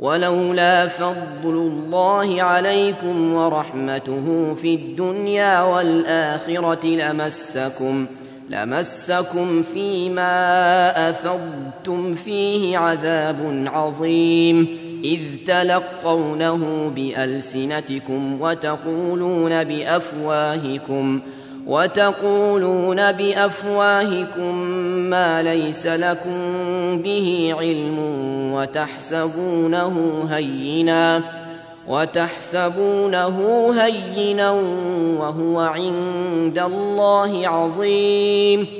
ولولا فضل الله عليكم ورحمته في الدنيا والآخرة لمسكم لمسكم فيما أفضتم فيه عذاب عظيم. إذ تلقونه بألسنتكم وتقولون بأفواهكم. وتقولون بأفواهكم ما ليس لكم به علم وتحسبونه هينا وتحسبونه هينا وهو عند الله عظيم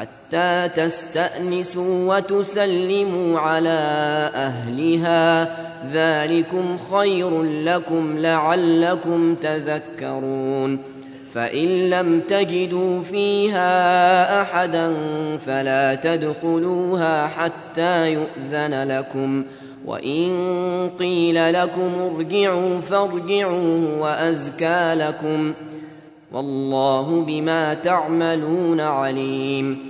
حتى تستأنسوا وتسلموا على أهلها. ذلكم خير لكم لعلكم تذكرون. فإن لم تجدوا فيها أحدا فلا تدخلوها حتى يؤذن لكم. وإن قيل لكم ارجعوا فارجعوا وأزكى لكم. والله بما تعملون عليم.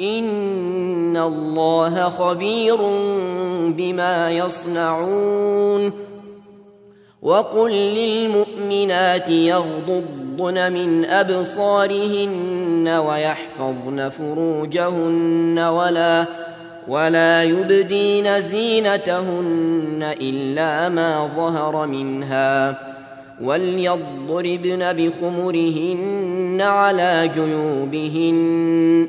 إن الله خبير بما يصنعون وقل للمؤمنات يغضضن من أبصارهن ويحفظن فروجهن ولا ولا يبدين زينتهن إلا ما ظهر منها وليضربن بخمرهن على جيوبهن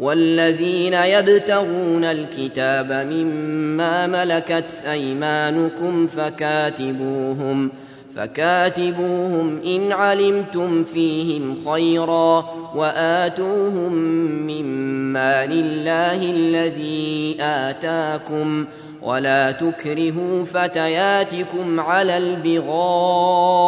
والذين يبتغون الكتاب مما ملكت أيمانكم فكاتبوهم ۖ فكاتبوهم إن علمتم فيهم خيرا وآتوهم مما لله الذي آتاكم ولا تكرهوا فتياتكم على البغاء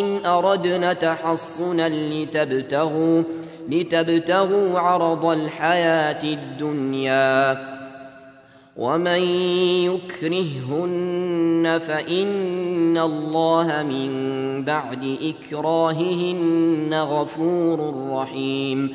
إن أردنا تحصنا لتبتغوا لتبتغوا عرض الحياة الدنيا. ومن يكرههن فإن الله من بعد إكراههن غفور رحيم.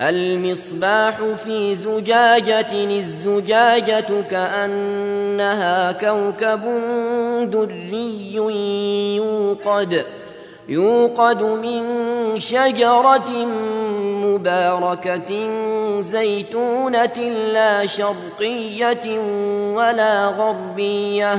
المصباح في زجاجة الزجاجة كأنها كوكب دري يوقد يوقد من شجرة مباركة زيتونة لا شرقية ولا غربية.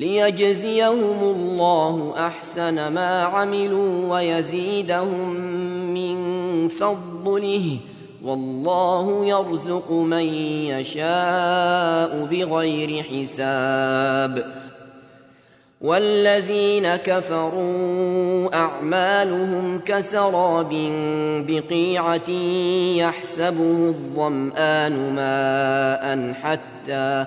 ليجزيهم الله احسن ما عملوا ويزيدهم من فضله والله يرزق من يشاء بغير حساب والذين كفروا أعمالهم كسراب بقيعة يحسبه الظمآن ماء حتى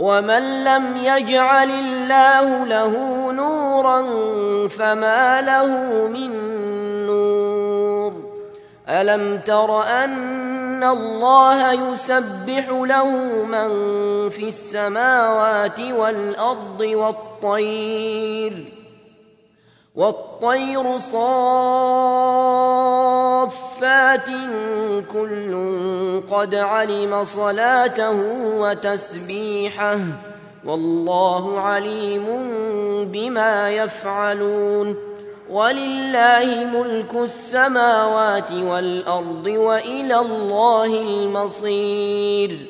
ومن لم يجعل الله له نورا فما له من نور الم تر ان الله يسبح له من في السماوات والارض والطير والطير صافات كل قد علم صلاته وتسبيحه والله عليم بما يفعلون ولله ملك السماوات والأرض وإلى الله المصير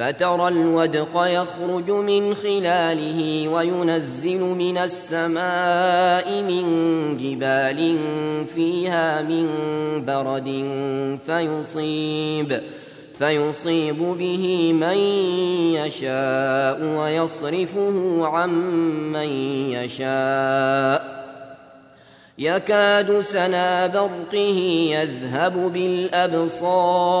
فترى الودق يخرج من خلاله وينزل من السماء من جبال فيها من برد فيصيب فيصيب به من يشاء ويصرفه عن من يشاء. يكاد سنا برقه يذهب بالأبصار.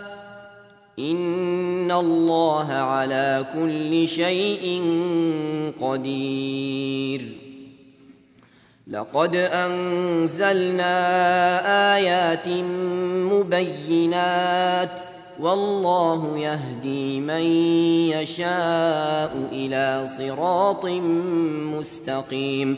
إن الله على كل شيء قدير. لقد أنزلنا آيات مبينات والله يهدي من يشاء إلى صراط مستقيم.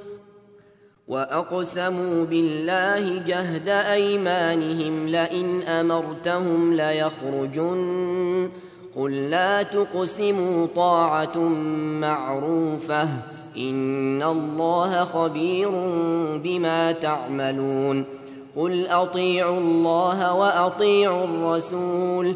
واقسموا بالله جهد ايمانهم لئن امرتهم ليخرجن قل لا تقسموا طاعه معروفه إن الله خبير بما تعملون قل أطيعوا الله وأطيعوا الرسول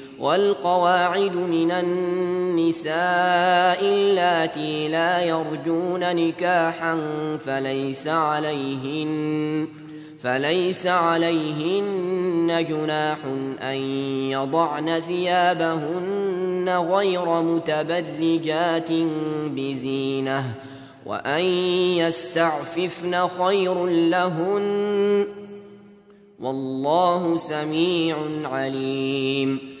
والقواعد من النساء اللاتي لا يرجون نكاحا فليس عليهن فليس عليهن جناح أن يضعن ثيابهن غير متبرجات بزينة وأن يستعففن خير لهن. والله سميع عليم.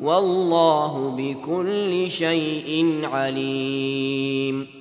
والله بكل شيء عليم.